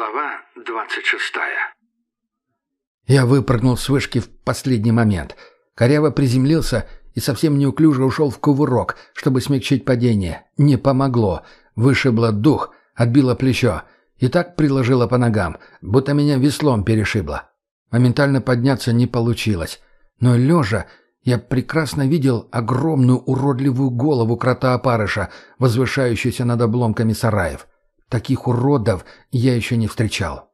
Глава двадцать шестая. Я выпрыгнул с вышки в последний момент. Коряво приземлился и совсем неуклюже ушел в кувырок, чтобы смягчить падение. Не помогло. Вышибло дух, отбило плечо. И так приложило по ногам, будто меня веслом перешибло. Моментально подняться не получилось. Но лежа я прекрасно видел огромную уродливую голову крота-опарыша, возвышающуюся над обломками сараев. Таких уродов я еще не встречал.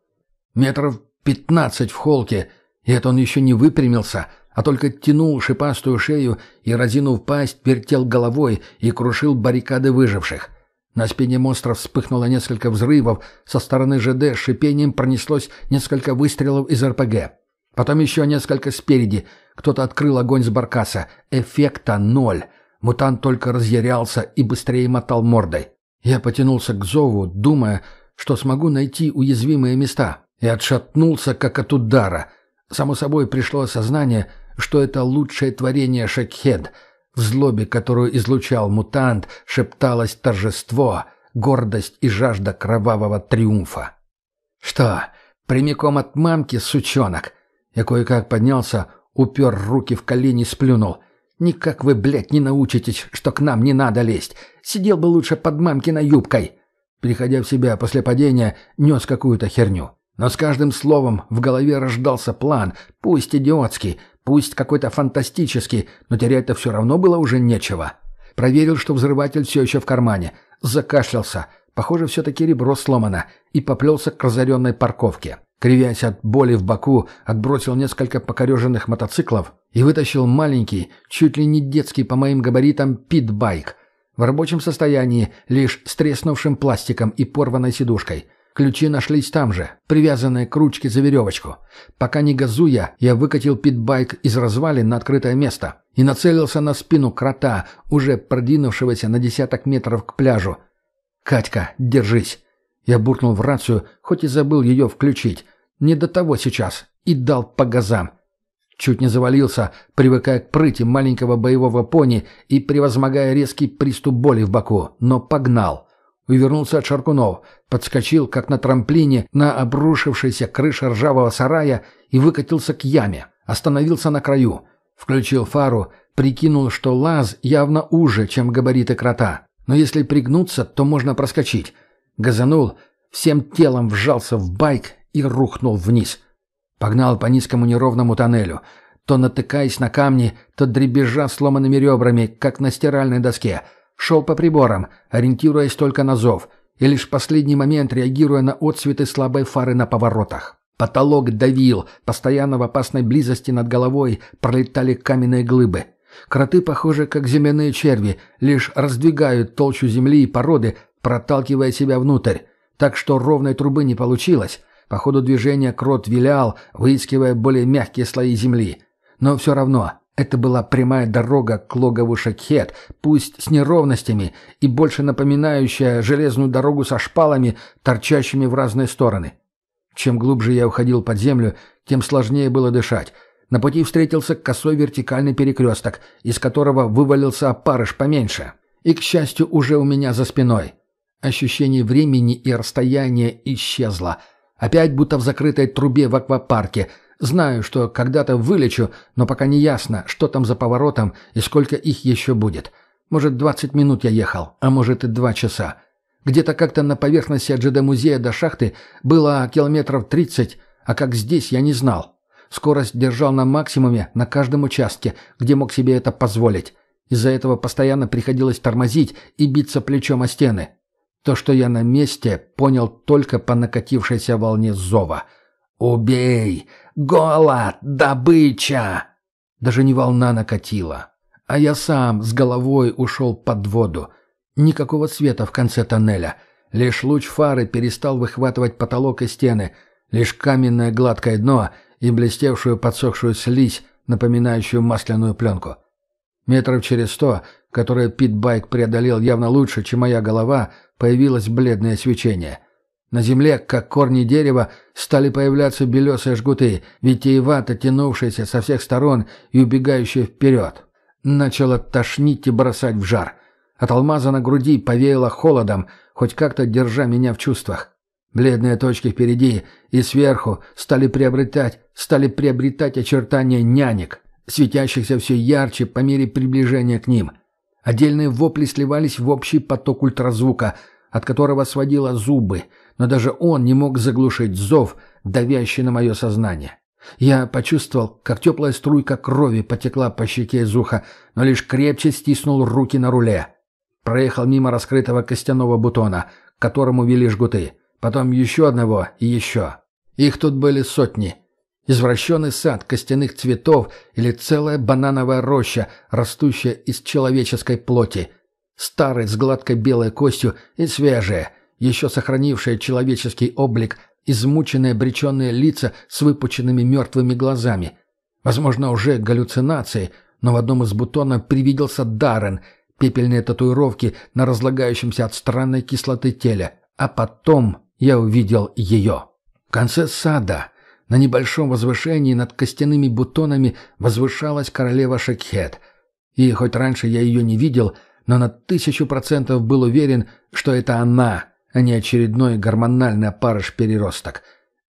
Метров пятнадцать в холке, и это он еще не выпрямился, а только тянул шипастую шею и, разинув пасть, вертел головой и крушил баррикады выживших. На спине монстра вспыхнуло несколько взрывов, со стороны ЖД с шипением пронеслось несколько выстрелов из РПГ. Потом еще несколько спереди. Кто-то открыл огонь с баркаса. Эффекта ноль. Мутант только разъярялся и быстрее мотал мордой. Я потянулся к зову, думая, что смогу найти уязвимые места, и отшатнулся, как от удара. Само собой пришло осознание, что это лучшее творение Шекхед. В злобе, которую излучал мутант, шепталось торжество, гордость и жажда кровавого триумфа. «Что, прямиком от мамки, сучонок?» Я кое-как поднялся, упер руки в колени, сплюнул. Никак вы, блядь, не научитесь, что к нам не надо лезть. Сидел бы лучше под мамкиной юбкой. Приходя в себя после падения, нес какую-то херню. Но с каждым словом в голове рождался план, пусть идиотский, пусть какой-то фантастический, но терять-то все равно было уже нечего. Проверил, что взрыватель все еще в кармане. Закашлялся. Похоже, все-таки ребро сломано. И поплелся к разоренной парковке. Кривясь от боли в боку, отбросил несколько покореженных мотоциклов и вытащил маленький, чуть ли не детский по моим габаритам, питбайк. В рабочем состоянии, лишь с треснувшим пластиком и порванной сидушкой. Ключи нашлись там же, привязанные к ручке за веревочку. Пока не газуя, я выкатил питбайк из развалин на открытое место и нацелился на спину крота, уже продвинувшегося на десяток метров к пляжу. «Катька, держись!» Я буркнул в рацию, хоть и забыл ее включить. Не до того сейчас. И дал по газам. Чуть не завалился, привыкая к прыти маленького боевого пони и превозмогая резкий приступ боли в боку, но погнал. Увернулся от шаркунов, подскочил, как на трамплине, на обрушившейся крыше ржавого сарая и выкатился к яме. Остановился на краю. Включил фару, прикинул, что лаз явно уже, чем габариты крота. Но если пригнуться, то можно проскочить. Газанул, всем телом вжался в байк и рухнул вниз. Погнал по низкому неровному тоннелю, то натыкаясь на камни, то дребезжа сломанными ребрами, как на стиральной доске. Шел по приборам, ориентируясь только на зов, и лишь в последний момент реагируя на отсветы слабой фары на поворотах. Потолок давил, постоянно в опасной близости над головой пролетали каменные глыбы. Кроты, похоже, как земляные черви, лишь раздвигают толщу земли и породы, проталкивая себя внутрь, так что ровной трубы не получилось. По ходу движения крот вилял, выискивая более мягкие слои земли. Но все равно, это была прямая дорога к логову Шакхет, пусть с неровностями и больше напоминающая железную дорогу со шпалами, торчащими в разные стороны. Чем глубже я уходил под землю, тем сложнее было дышать. На пути встретился косой вертикальный перекресток, из которого вывалился опарыш поменьше. И, к счастью, уже у меня за спиной. Ощущение времени и расстояния исчезло. Опять будто в закрытой трубе в аквапарке. Знаю, что когда-то вылечу, но пока не ясно, что там за поворотом и сколько их еще будет. Может, 20 минут я ехал, а может и 2 часа. Где-то как-то на поверхности от ЖД-музея до шахты было километров 30, а как здесь, я не знал. Скорость держал на максимуме на каждом участке, где мог себе это позволить. Из-за этого постоянно приходилось тормозить и биться плечом о стены. То, что я на месте, понял только по накатившейся волне зова. «Убей! Голод! Добыча!» Даже не волна накатила. А я сам с головой ушел под воду. Никакого света в конце тоннеля. Лишь луч фары перестал выхватывать потолок и стены. Лишь каменное гладкое дно и блестевшую подсохшую слизь, напоминающую масляную пленку. Метров через сто, которые Питбайк преодолел явно лучше, чем моя голова, появилось бледное свечение. На земле, как корни дерева, стали появляться белесые жгуты, витиевато тянувшиеся со всех сторон и убегающие вперед. Начало тошнить и бросать в жар. От алмаза на груди повеяло холодом, хоть как-то держа меня в чувствах. Бледные точки впереди и сверху стали приобретать, стали приобретать очертания нянек, светящихся все ярче по мере приближения к ним. Отдельные вопли сливались в общий поток ультразвука, от которого сводило зубы, но даже он не мог заглушить зов, давящий на мое сознание. Я почувствовал, как теплая струйка крови потекла по щеке из уха, но лишь крепче стиснул руки на руле. Проехал мимо раскрытого костяного бутона, к которому вели жгуты потом еще одного и еще. Их тут были сотни. Извращенный сад костяных цветов или целая банановая роща, растущая из человеческой плоти. Старый с гладкой белой костью и свежие, еще сохранившие человеческий облик, измученные обреченные лица с выпученными мертвыми глазами. Возможно, уже галлюцинации, но в одном из бутонов привиделся Даррен, пепельные татуировки на разлагающемся от странной кислоты теле. А потом я увидел ее. В конце сада, на небольшом возвышении над костяными бутонами, возвышалась королева Шекхет. И хоть раньше я ее не видел, но на тысячу процентов был уверен, что это она, а не очередной гормональный опарыш-переросток.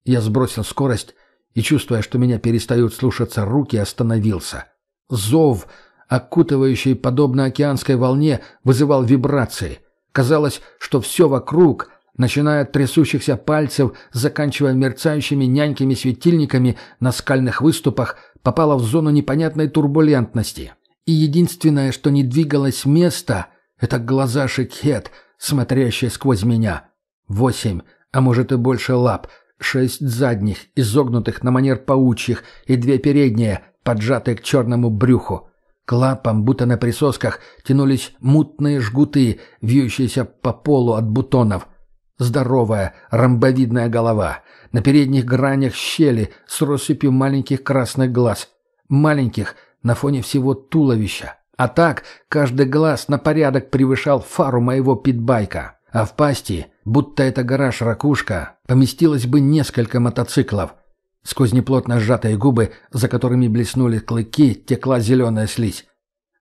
Я сбросил скорость и, чувствуя, что меня перестают слушаться руки, остановился. Зов, окутывающий подобно океанской волне, вызывал вибрации. Казалось, что все вокруг — начиная от трясущихся пальцев, заканчивая мерцающими няньками-светильниками на скальных выступах, попала в зону непонятной турбулентности. И единственное, что не двигалось с места, это глаза Шикхет, смотрящие сквозь меня. Восемь, а может и больше лап, шесть задних, изогнутых на манер паучьих, и две передние, поджатые к черному брюху. К лапам, будто на присосках, тянулись мутные жгуты, вьющиеся по полу от бутонов — Здоровая, ромбовидная голова. На передних гранях щели с россыпью маленьких красных глаз. Маленьких на фоне всего туловища. А так, каждый глаз на порядок превышал фару моего питбайка. А в пасти, будто это гараж-ракушка, поместилось бы несколько мотоциклов. Сквозь неплотно сжатые губы, за которыми блеснули клыки, текла зеленая слизь.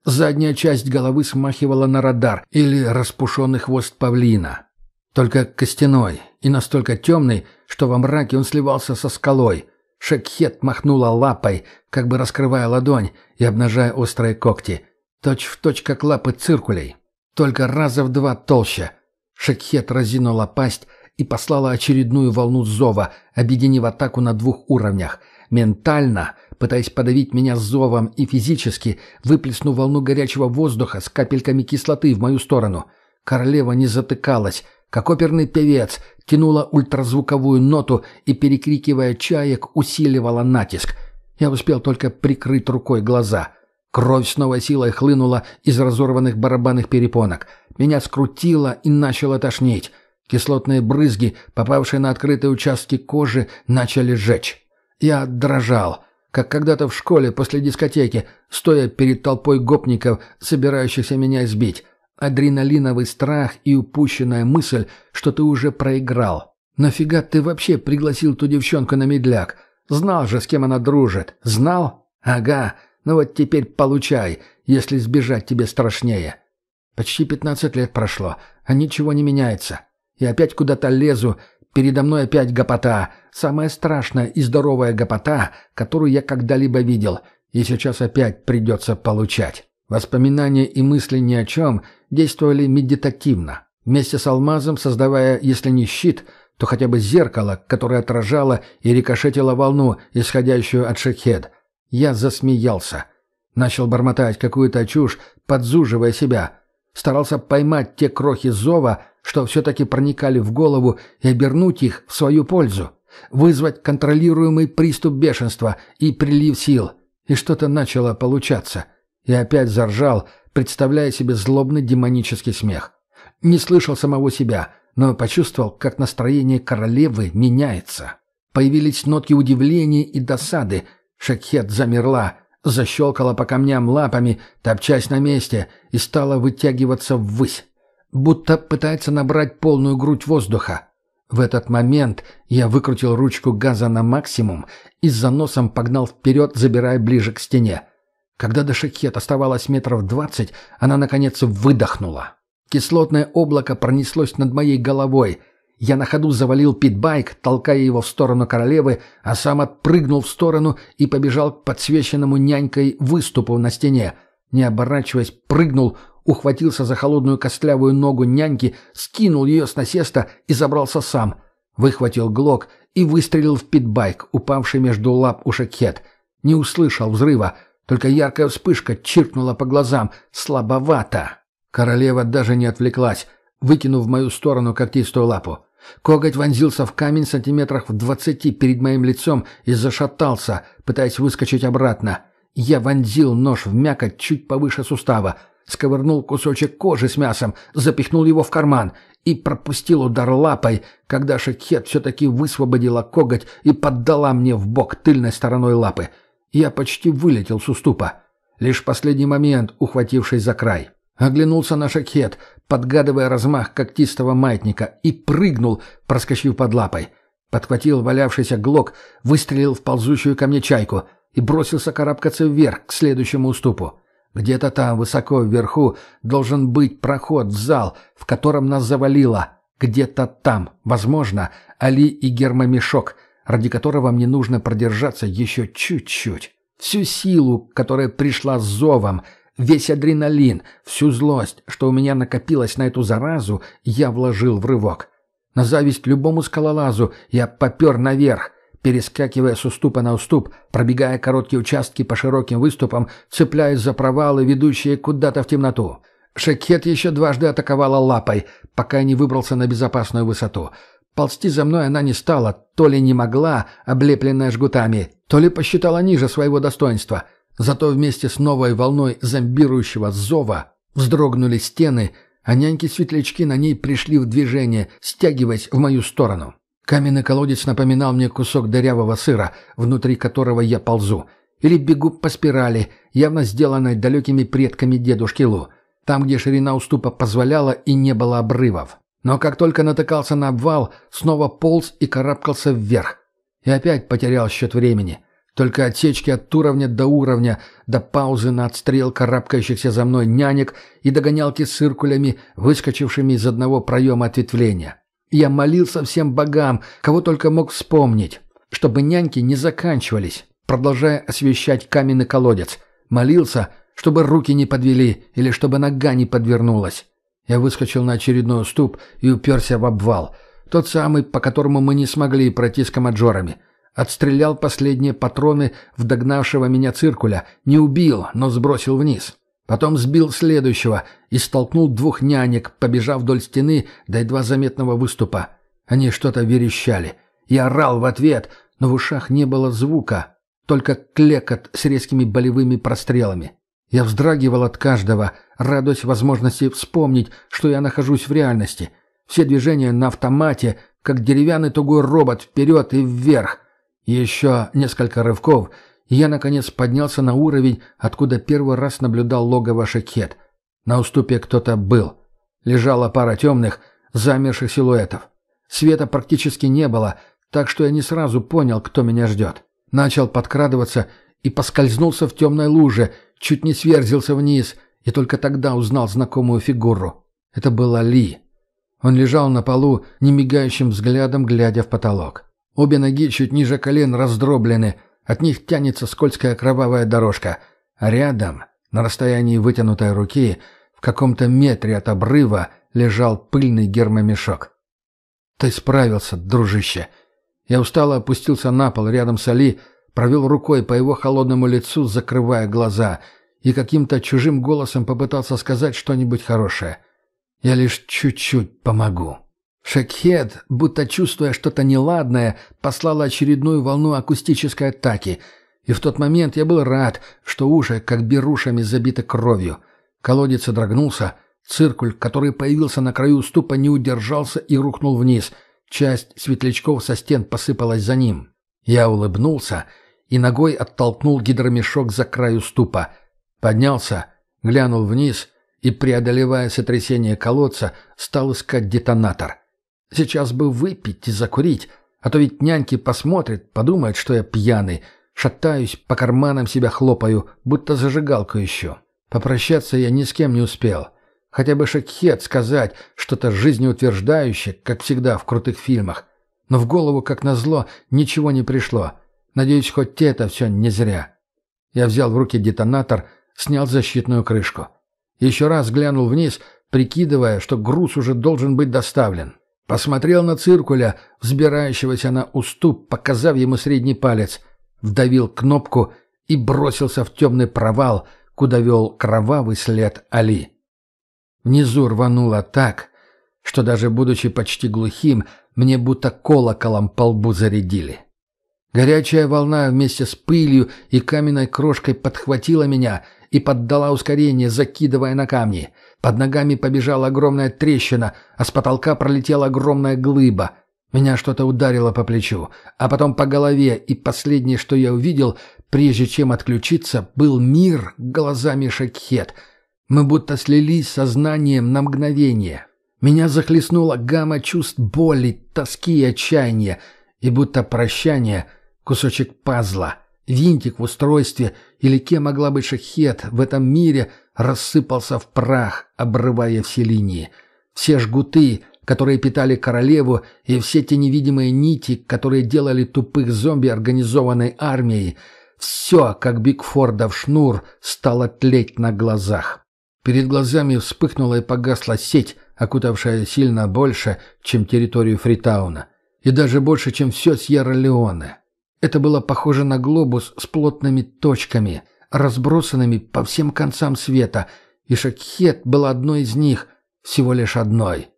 Задняя часть головы смахивала на радар или распушенный хвост павлина. Только костяной и настолько темный, что во мраке он сливался со скалой. Шекхет махнула лапой, как бы раскрывая ладонь и обнажая острые когти. Точь в точь, как лапы циркулей. Только раза в два толще. Шекхет разинула пасть и послала очередную волну зова, объединив атаку на двух уровнях. Ментально, пытаясь подавить меня зовом и физически, выплеснув волну горячего воздуха с капельками кислоты в мою сторону. Королева не затыкалась — как оперный певец, тянула ультразвуковую ноту и, перекрикивая чаек, усиливала натиск. Я успел только прикрыть рукой глаза. Кровь с новой силой хлынула из разорванных барабанных перепонок. Меня скрутило и начало тошнить. Кислотные брызги, попавшие на открытые участки кожи, начали жечь. Я дрожал, как когда-то в школе после дискотеки, стоя перед толпой гопников, собирающихся меня избить. Адреналиновый страх и упущенная мысль, что ты уже проиграл. Нафига ты вообще пригласил ту девчонку на медляк? Знал же, с кем она дружит. Знал? Ага. Ну вот теперь получай, если сбежать тебе страшнее. Почти пятнадцать лет прошло, а ничего не меняется. И опять куда-то лезу, передо мной опять гопота. Самая страшная и здоровая гопота, которую я когда-либо видел. И сейчас опять придется получать. Воспоминания и мысли ни о чем действовали медитативно, вместе с алмазом создавая, если не щит, то хотя бы зеркало, которое отражало и рикошетило волну, исходящую от шахед. Я засмеялся. Начал бормотать какую-то чушь, подзуживая себя. Старался поймать те крохи зова, что все-таки проникали в голову, и обернуть их в свою пользу. Вызвать контролируемый приступ бешенства и прилив сил. И что-то начало получаться — и опять заржал, представляя себе злобный демонический смех. Не слышал самого себя, но почувствовал, как настроение королевы меняется. Появились нотки удивления и досады. Шакхет замерла, защелкала по камням лапами, топчась на месте, и стала вытягиваться ввысь. Будто пытается набрать полную грудь воздуха. В этот момент я выкрутил ручку газа на максимум и с заносом погнал вперед, забирая ближе к стене. Когда до шакет оставалось метров двадцать, она, наконец, выдохнула. Кислотное облако пронеслось над моей головой. Я на ходу завалил питбайк, толкая его в сторону королевы, а сам отпрыгнул в сторону и побежал к подсвеченному нянькой выступу на стене. Не оборачиваясь, прыгнул, ухватился за холодную костлявую ногу няньки, скинул ее с насеста и забрался сам. Выхватил глок и выстрелил в питбайк, упавший между лап у шакет. Не услышал взрыва, только яркая вспышка чиркнула по глазам. Слабовато. Королева даже не отвлеклась, выкинув в мою сторону когтистую лапу. Коготь вонзился в камень сантиметрах в двадцати перед моим лицом и зашатался, пытаясь выскочить обратно. Я вонзил нож в мякоть чуть повыше сустава, сковырнул кусочек кожи с мясом, запихнул его в карман и пропустил удар лапой, когда Шекхет все-таки высвободила коготь и поддала мне в бок тыльной стороной лапы. Я почти вылетел с уступа, лишь в последний момент ухватившись за край. Оглянулся на Шакет, подгадывая размах когтистого маятника, и прыгнул, проскочив под лапой. Подхватил валявшийся глок, выстрелил в ползущую ко мне чайку и бросился карабкаться вверх, к следующему уступу. Где-то там, высоко вверху, должен быть проход в зал, в котором нас завалило. Где-то там, возможно, Али и гермомешок, ради которого мне нужно продержаться еще чуть-чуть. Всю силу, которая пришла с зовом, Весь адреналин, всю злость, что у меня накопилось на эту заразу, я вложил в рывок. На зависть любому скалолазу я попер наверх, перескакивая с уступа на уступ, пробегая короткие участки по широким выступам, цепляясь за провалы, ведущие куда-то в темноту. Шекет еще дважды атаковала лапой, пока не выбрался на безопасную высоту. Ползти за мной она не стала, то ли не могла, облепленная жгутами, то ли посчитала ниже своего достоинства — Зато вместе с новой волной зомбирующего зова вздрогнули стены, а няньки-светлячки на ней пришли в движение, стягиваясь в мою сторону. Каменный колодец напоминал мне кусок дырявого сыра, внутри которого я ползу. Или бегу по спирали, явно сделанной далекими предками дедушки Лу, там, где ширина уступа позволяла и не было обрывов. Но как только натыкался на обвал, снова полз и карабкался вверх. И опять потерял счет времени. Только отсечки от уровня до уровня, до паузы на отстрел карабкающихся за мной нянек и догонялки с циркулями, выскочившими из одного проема ответвления. Я молился всем богам, кого только мог вспомнить, чтобы няньки не заканчивались, продолжая освещать каменный колодец. Молился, чтобы руки не подвели или чтобы нога не подвернулась. Я выскочил на очередной уступ и уперся в обвал. Тот самый, по которому мы не смогли пройти с комаджорами. Отстрелял последние патроны в догнавшего меня циркуля. Не убил, но сбросил вниз. Потом сбил следующего и столкнул двух нянек, побежав вдоль стены до едва заметного выступа. Они что-то верещали. Я орал в ответ, но в ушах не было звука, только клекот с резкими болевыми прострелами. Я вздрагивал от каждого, радуясь возможности вспомнить, что я нахожусь в реальности. Все движения на автомате, как деревянный тугой робот вперед и вверх. Еще несколько рывков, и я, наконец, поднялся на уровень, откуда первый раз наблюдал логово Шекет. На уступе кто-то был. Лежала пара темных, замерших силуэтов. Света практически не было, так что я не сразу понял, кто меня ждет. Начал подкрадываться и поскользнулся в темной луже, чуть не сверзился вниз, и только тогда узнал знакомую фигуру. Это был Али. Он лежал на полу, немигающим взглядом глядя в потолок. Обе ноги чуть ниже колен раздроблены, от них тянется скользкая кровавая дорожка, а рядом, на расстоянии вытянутой руки, в каком-то метре от обрыва, лежал пыльный гермомешок. «Ты справился, дружище!» Я устало опустился на пол рядом с Али, провел рукой по его холодному лицу, закрывая глаза, и каким-то чужим голосом попытался сказать что-нибудь хорошее. «Я лишь чуть-чуть помогу». Шекхед, будто чувствуя что-то неладное, послала очередную волну акустической атаки. И в тот момент я был рад, что уши, как берушами, забиты кровью. Колодец содрогнулся. Циркуль, который появился на краю уступа, не удержался и рухнул вниз. Часть светлячков со стен посыпалась за ним. Я улыбнулся и ногой оттолкнул гидромешок за край уступа. Поднялся, глянул вниз и, преодолевая сотрясение колодца, стал искать детонатор. Сейчас бы выпить и закурить, а то ведь няньки посмотрят, подумают, что я пьяный, шатаюсь, по карманам себя хлопаю, будто зажигалку еще. Попрощаться я ни с кем не успел. Хотя бы шакхет сказать, что-то жизнеутверждающее, как всегда в крутых фильмах. Но в голову, как назло, ничего не пришло. Надеюсь, хоть это все не зря. Я взял в руки детонатор, снял защитную крышку. Еще раз глянул вниз, прикидывая, что груз уже должен быть доставлен. Посмотрел на циркуля, взбирающегося на уступ, показав ему средний палец. Вдавил кнопку и бросился в темный провал, куда вел кровавый след Али. Внизу рвануло так, что даже будучи почти глухим, мне будто колоколом по лбу зарядили. Горячая волна вместе с пылью и каменной крошкой подхватила меня и поддала ускорение, закидывая на камни. Под ногами побежала огромная трещина, а с потолка пролетела огромная глыба. Меня что-то ударило по плечу, а потом по голове, и последнее, что я увидел, прежде чем отключиться, был мир глазами Шакхет — мы будто слились сознанием на мгновение. Меня захлестнула гамма чувств боли, тоски и отчаяния, и будто прощание — кусочек пазла, винтик в устройстве или кем могла быть шахет в этом мире рассыпался в прах, обрывая все линии. Все жгуты, которые питали королеву, и все те невидимые нити, которые делали тупых зомби организованной армией, все, как Бигфордов шнур, стало тлеть на глазах. Перед глазами вспыхнула и погасла сеть, окутавшая сильно больше, чем территорию Фритауна. И даже больше, чем все Сьерра-Леоне. Это было похоже на глобус с плотными точками, разбросанными по всем концам света, и Шакхет была одной из них, всего лишь одной.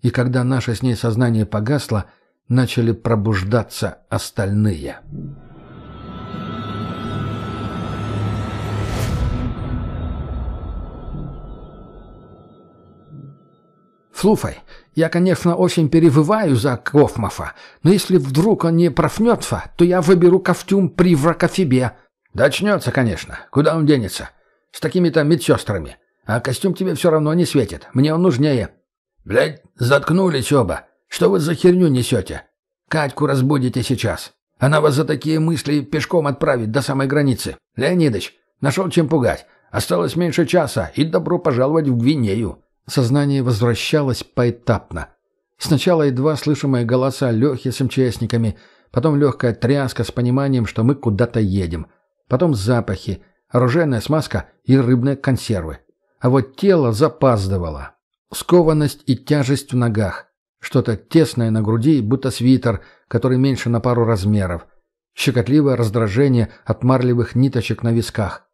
И когда наше с ней сознание погасло, начали пробуждаться остальные. «Слушай, я, конечно, очень перевываю за Кофмафа, но если вдруг он не профнется, то я выберу костюм приврака себе». «Да конечно. Куда он денется? С такими-то медсестрами. А костюм тебе все равно не светит. Мне он нужнее». «Блядь, заткнулись оба. Что вы за херню несете? Катьку разбудите сейчас. Она вас за такие мысли пешком отправит до самой границы. Леонидыч, нашел чем пугать. Осталось меньше часа, и добро пожаловать в Гвинею». Сознание возвращалось поэтапно. Сначала едва слышимые голоса Лехи с МЧСниками, потом легкая тряска с пониманием, что мы куда-то едем. Потом запахи, оружейная смазка и рыбные консервы. А вот тело запаздывало. Скованность и тяжесть в ногах. Что-то тесное на груди, будто свитер, который меньше на пару размеров. Щекотливое раздражение от марлевых ниточек на висках.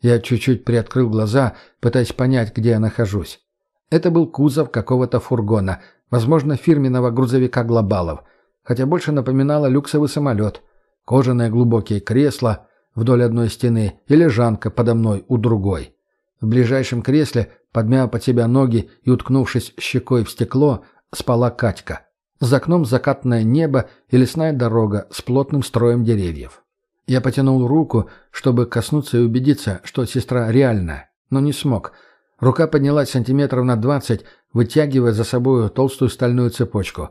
Я чуть-чуть приоткрыл глаза, пытаясь понять, где я нахожусь. Это был кузов какого-то фургона, возможно, фирменного грузовика «Глобалов», хотя больше напоминало люксовый самолет. Кожаные глубокие кресла вдоль одной стены и лежанка подо мной у другой. В ближайшем кресле, подмяв под себя ноги и уткнувшись щекой в стекло, спала Катька. За окном закатное небо и лесная дорога с плотным строем деревьев. Я потянул руку, чтобы коснуться и убедиться, что сестра реальная, но не смог — Рука поднялась сантиметров на двадцать, вытягивая за собою толстую стальную цепочку.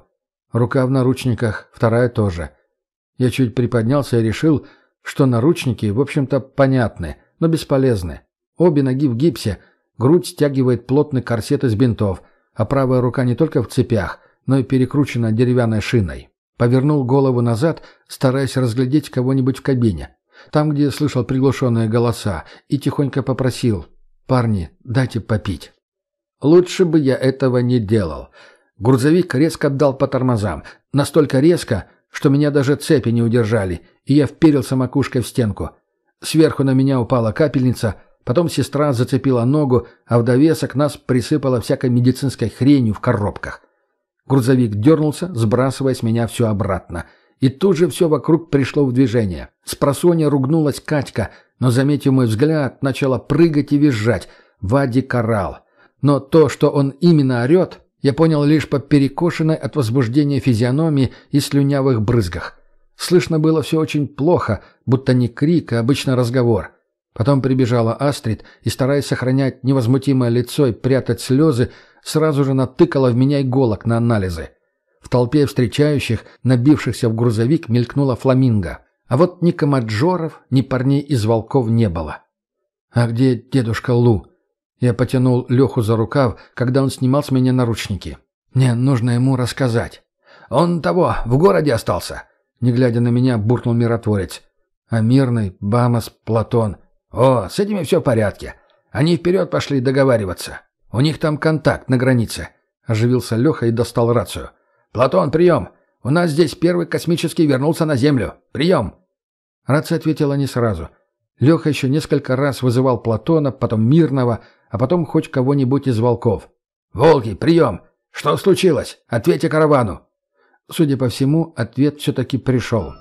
Рука в наручниках, вторая тоже. Я чуть приподнялся и решил, что наручники, в общем-то, понятны, но бесполезны. Обе ноги в гипсе, грудь стягивает плотный корсет из бинтов, а правая рука не только в цепях, но и перекручена деревянной шиной. Повернул голову назад, стараясь разглядеть кого-нибудь в кабине. Там, где слышал приглушенные голоса, и тихонько попросил «Парни, дайте попить». Лучше бы я этого не делал. Грузовик резко дал по тормозам. Настолько резко, что меня даже цепи не удержали, и я вперился макушкой в стенку. Сверху на меня упала капельница, потом сестра зацепила ногу, а в довесок нас присыпала всякой медицинской хренью в коробках. Грузовик дернулся, сбрасывая с меня все обратно. И тут же все вокруг пришло в движение. С просонья ругнулась Катька — но, заметив мой взгляд, начала прыгать и визжать. Вади карал. Но то, что он именно орет, я понял лишь по перекошенной от возбуждения физиономии и слюнявых брызгах. Слышно было все очень плохо, будто не крик, а обычно разговор. Потом прибежала Астрид и, стараясь сохранять невозмутимое лицо и прятать слезы, сразу же натыкала в меня иголок на анализы. В толпе встречающих, набившихся в грузовик, мелькнула фламинго. А вот ни комаджоров, ни парней из волков не было. «А где дедушка Лу?» Я потянул Леху за рукав, когда он снимал с меня наручники. Мне нужно ему рассказать. «Он того, в городе остался!» Не глядя на меня, буркнул миротворец. «А мирный, Бамос, Платон...» «О, с этими все в порядке. Они вперед пошли договариваться. У них там контакт на границе». Оживился Леха и достал рацию. «Платон, прием! У нас здесь первый космический вернулся на Землю. Прием!» Рация ответила не сразу. Леха еще несколько раз вызывал Платона, потом Мирного, а потом хоть кого-нибудь из волков. «Волки, прием! Что случилось? Ответьте каравану!» Судя по всему, ответ все-таки пришел.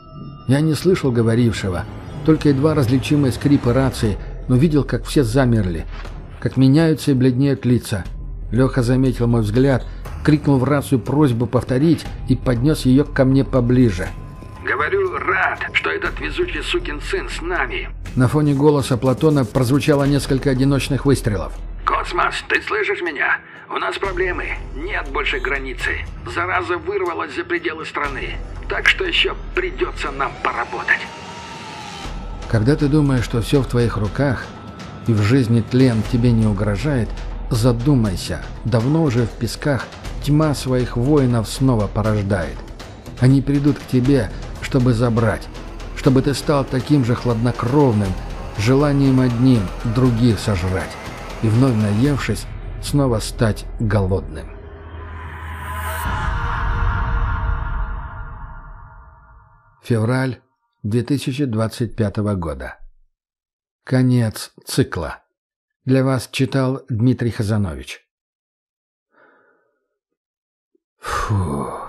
Я не слышал говорившего, только едва различимые скрипы рации, но видел, как все замерли, как меняются и бледнеют лица. Леха заметил мой взгляд, крикнул в рацию просьбу повторить и поднес ее ко мне поближе. «Говорю, рад, что этот везучий сукин сын с нами!» На фоне голоса Платона прозвучало несколько одиночных выстрелов. «Космос, ты слышишь меня? У нас проблемы. Нет больше границы. Зараза вырвалась за пределы страны. Так что еще придется нам поработать». Когда ты думаешь, что все в твоих руках, и в жизни тлен тебе не угрожает, задумайся. Давно уже в песках тьма своих воинов снова порождает. Они придут к тебе, чтобы забрать, чтобы ты стал таким же хладнокровным, желанием одним других сожрать, и вновь наевшись, снова стать голодным. Февраль 2025 года. Конец цикла. Для вас читал Дмитрий Хазанович. Фух.